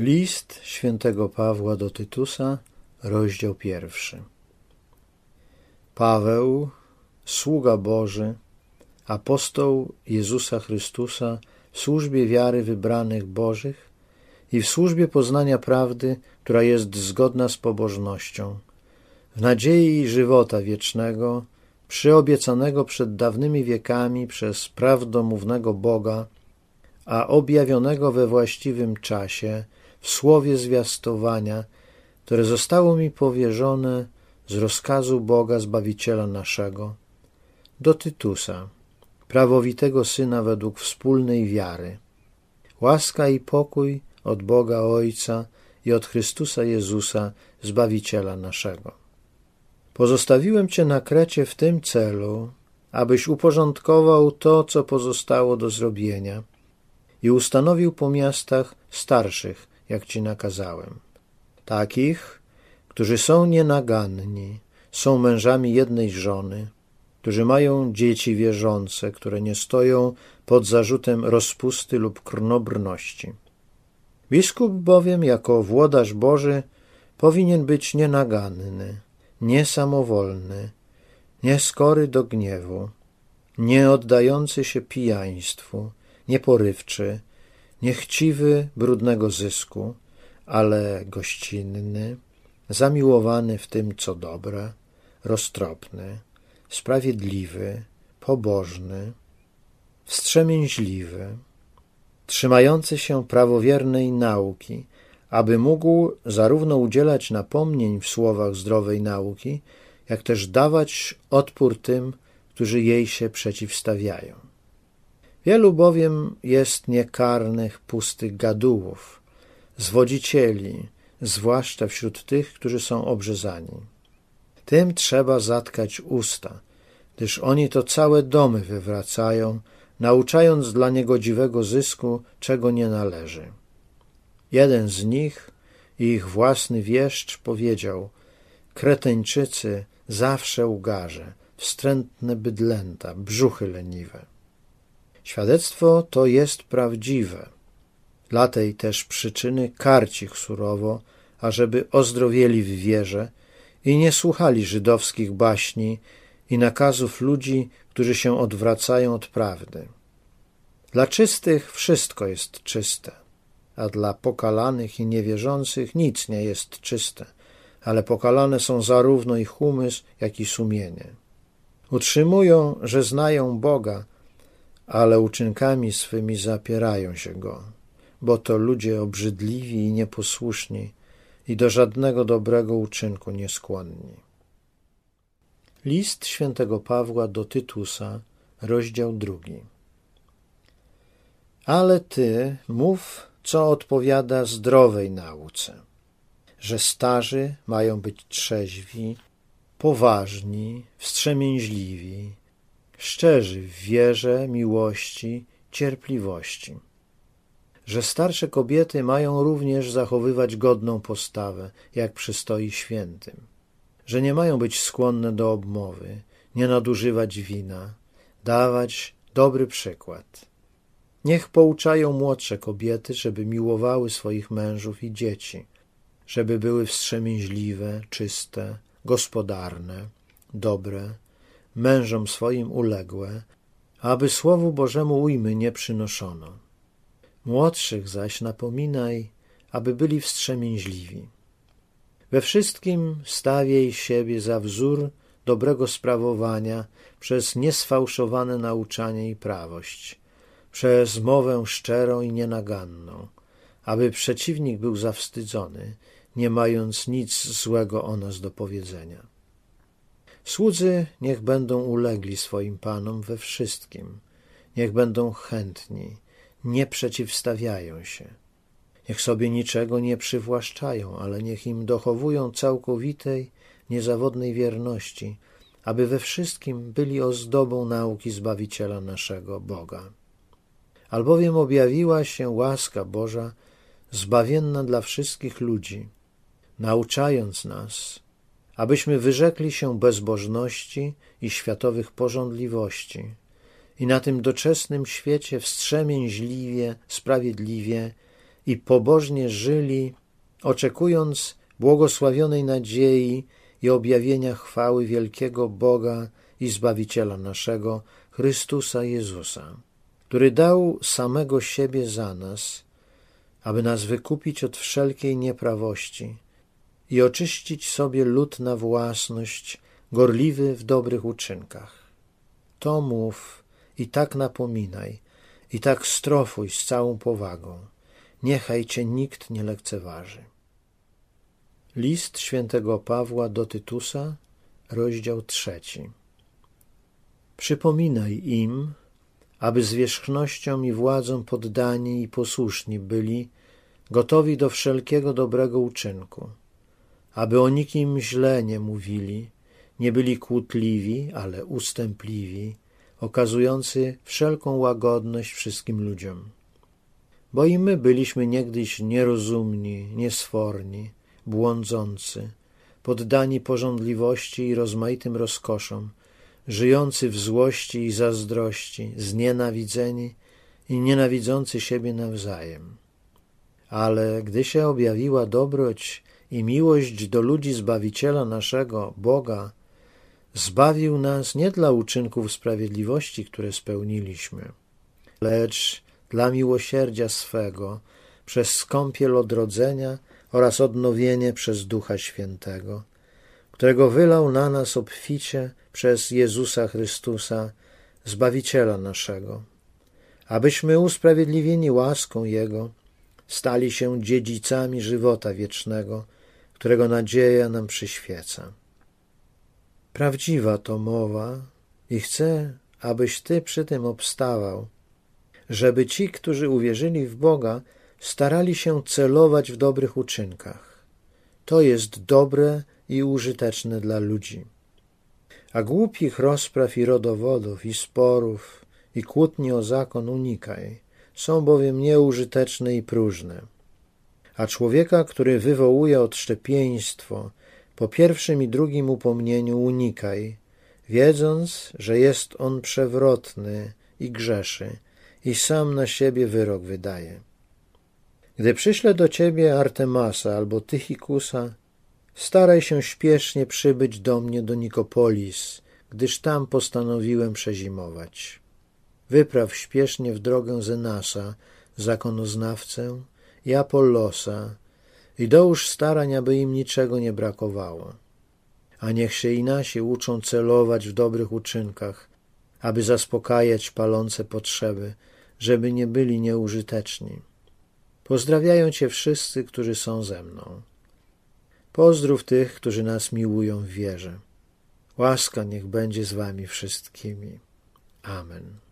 List świętego Pawła do Tytusa, rozdział pierwszy. Paweł, sługa Boży, apostoł Jezusa Chrystusa w służbie wiary wybranych Bożych i w służbie poznania prawdy, która jest zgodna z pobożnością, w nadziei żywota wiecznego, przyobiecanego przed dawnymi wiekami przez prawdomównego Boga, a objawionego we właściwym czasie w słowie zwiastowania, które zostało mi powierzone z rozkazu Boga Zbawiciela naszego, do Tytusa, prawowitego Syna według wspólnej wiary. Łaska i pokój od Boga Ojca i od Chrystusa Jezusa, Zbawiciela naszego. Pozostawiłem Cię na Krecie w tym celu, abyś uporządkował to, co pozostało do zrobienia i ustanowił po miastach starszych, jak Ci nakazałem. Takich, którzy są nienaganni, są mężami jednej żony, którzy mają dzieci wierzące, które nie stoją pod zarzutem rozpusty lub krnobrności. Biskup bowiem, jako włodarz Boży, powinien być nienaganny, niesamowolny, nieskory do gniewu, nie oddający się pijaństwu, nieporywczy, niechciwy brudnego zysku, ale gościnny, zamiłowany w tym, co dobre, roztropny, sprawiedliwy, pobożny, wstrzemięźliwy, trzymający się prawowiernej nauki, aby mógł zarówno udzielać napomnień w słowach zdrowej nauki, jak też dawać odpór tym, którzy jej się przeciwstawiają. Wielu bowiem jest niekarnych, pustych gadułów, zwodzicieli, zwłaszcza wśród tych, którzy są obrzezani. Tym trzeba zatkać usta, gdyż oni to całe domy wywracają, nauczając dla niegodziwego zysku, czego nie należy. Jeden z nich, ich własny wieszcz, powiedział: Kreteńczycy zawsze ugarze, wstrętne bydlęta, brzuchy leniwe. Świadectwo to jest prawdziwe. Dla tej też przyczyny karci ich surowo, ażeby ozdrowieli w wierze i nie słuchali żydowskich baśni i nakazów ludzi, którzy się odwracają od prawdy. Dla czystych wszystko jest czyste, a dla pokalanych i niewierzących nic nie jest czyste, ale pokalane są zarówno ich umysł, jak i sumienie. Utrzymują, że znają Boga, ale uczynkami swymi zapierają się go, bo to ludzie obrzydliwi i nieposłuszni i do żadnego dobrego uczynku nieskłonni. List świętego Pawła do Tytusa, rozdział drugi. Ale ty mów, co odpowiada zdrowej nauce, że starzy mają być trzeźwi, poważni, wstrzemięźliwi, szczerzy w wierze, miłości, cierpliwości. Że starsze kobiety mają również zachowywać godną postawę, jak przystoi świętym. Że nie mają być skłonne do obmowy, nie nadużywać wina, dawać dobry przykład. Niech pouczają młodsze kobiety, żeby miłowały swoich mężów i dzieci, żeby były wstrzemięźliwe, czyste, gospodarne, dobre, mężom swoim uległe, aby Słowu Bożemu ujmy nie przynoszono. Młodszych zaś napominaj, aby byli wstrzemięźliwi. We wszystkim stawiej siebie za wzór dobrego sprawowania przez niesfałszowane nauczanie i prawość, przez mowę szczerą i nienaganną, aby przeciwnik był zawstydzony, nie mając nic złego o nas do powiedzenia. Słudzy niech będą ulegli swoim panom we wszystkim, niech będą chętni, nie przeciwstawiają się. Niech sobie niczego nie przywłaszczają, ale niech im dochowują całkowitej, niezawodnej wierności, aby we wszystkim byli ozdobą nauki Zbawiciela naszego Boga. Albowiem objawiła się łaska Boża, zbawienna dla wszystkich ludzi, nauczając nas, abyśmy wyrzekli się bezbożności i światowych porządliwości i na tym doczesnym świecie wstrzemięźliwie, sprawiedliwie i pobożnie żyli, oczekując błogosławionej nadziei i objawienia chwały wielkiego Boga i Zbawiciela naszego, Chrystusa Jezusa, który dał samego siebie za nas, aby nas wykupić od wszelkiej nieprawości i oczyścić sobie lud na własność, gorliwy w dobrych uczynkach. To mów i tak napominaj, i tak strofuj z całą powagą. Niechaj cię nikt nie lekceważy. List świętego Pawła do Tytusa, rozdział trzeci. Przypominaj im, aby zwierzchnością i władzą poddani i posłuszni byli, gotowi do wszelkiego dobrego uczynku, aby o nikim źle nie mówili, nie byli kłótliwi, ale ustępliwi, okazujący wszelką łagodność wszystkim ludziom. Bo i my byliśmy niegdyś nierozumni, niesforni, błądzący, poddani porządliwości i rozmaitym rozkoszom, żyjący w złości i zazdrości, znienawidzeni i nienawidzący siebie nawzajem. Ale gdy się objawiła dobroć i miłość do ludzi Zbawiciela naszego, Boga, zbawił nas nie dla uczynków sprawiedliwości, które spełniliśmy, lecz dla miłosierdzia swego, przez skąpiel odrodzenia oraz odnowienie przez Ducha Świętego, którego wylał na nas obficie przez Jezusa Chrystusa, Zbawiciela naszego, abyśmy usprawiedliwieni łaską Jego stali się dziedzicami żywota wiecznego, którego nadzieja nam przyświeca. Prawdziwa to mowa i chcę, abyś Ty przy tym obstawał, żeby ci, którzy uwierzyli w Boga, starali się celować w dobrych uczynkach. To jest dobre i użyteczne dla ludzi. A głupich rozpraw i rodowodów, i sporów, i kłótni o zakon unikaj, są bowiem nieużyteczne i próżne. A człowieka, który wywołuje odszczepieństwo, po pierwszym i drugim upomnieniu unikaj, wiedząc, że jest on przewrotny i grzeszy i sam na siebie wyrok wydaje. Gdy przyślę do ciebie Artemasa albo Tychikusa, staraj się śpiesznie przybyć do mnie do Nikopolis, gdyż tam postanowiłem przezimować. Wypraw śpiesznie w drogę Zenasa, zakonoznawcę, i Apollosa i dołóż starań, aby im niczego nie brakowało. A niech się i nasi uczą celować w dobrych uczynkach, aby zaspokajać palące potrzeby, żeby nie byli nieużyteczni. Pozdrawiają Cię wszyscy, którzy są ze mną. Pozdrów tych, którzy nas miłują w wierze. Łaska niech będzie z Wami wszystkimi. Amen.